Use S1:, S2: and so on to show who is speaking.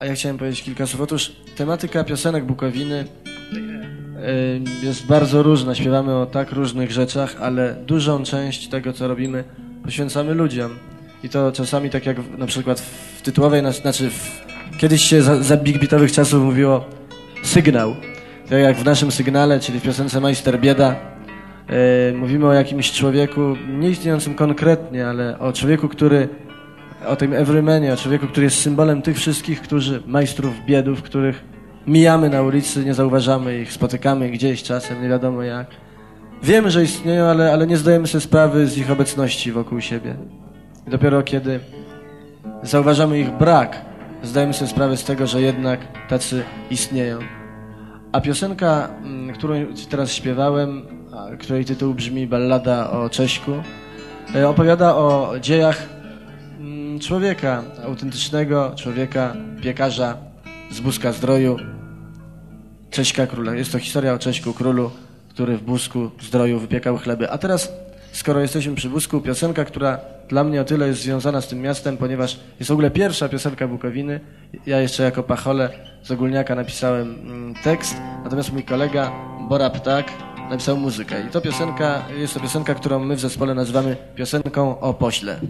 S1: A ja chciałem powiedzieć kilka słów. Otóż tematyka piosenek Bukowiny jest bardzo różna. Śpiewamy o tak różnych rzeczach, ale dużą część tego, co robimy, poświęcamy ludziom. I to czasami tak jak na przykład w tytułowej, znaczy w, kiedyś się za, za big beatowych czasów mówiło sygnał. Tak jak w naszym sygnale, czyli w piosence Majster Bieda, y, mówimy o jakimś człowieku, nie istniejącym konkretnie, ale o człowieku, który o tym Everymanie, o człowieku, który jest symbolem tych wszystkich, którzy, majstrów biedów, których mijamy na ulicy, nie zauważamy ich, spotykamy gdzieś czasem, nie wiadomo jak. Wiemy, że istnieją, ale, ale nie zdajemy sobie sprawy z ich obecności wokół siebie. Dopiero kiedy zauważamy ich brak, zdajemy sobie sprawę z tego, że jednak tacy istnieją. A piosenka, mm, którą teraz śpiewałem, której tytuł brzmi Ballada o Cześćku, e, opowiada o dziejach człowieka, autentycznego człowieka, piekarza z Buska Zdroju, Cześćka Króla. Jest to historia o Cześćku Królu, który w Busku Zdroju wypiekał chleby. A teraz, skoro jesteśmy przy Busku, piosenka, która dla mnie o tyle jest związana z tym miastem, ponieważ jest w ogóle pierwsza piosenka Bukowiny. Ja jeszcze jako pachole z Ogólniaka napisałem mm, tekst, natomiast mój kolega Bora Ptak napisał muzykę. I to piosenka, jest to piosenka, którą my w zespole nazywamy piosenką o pośle.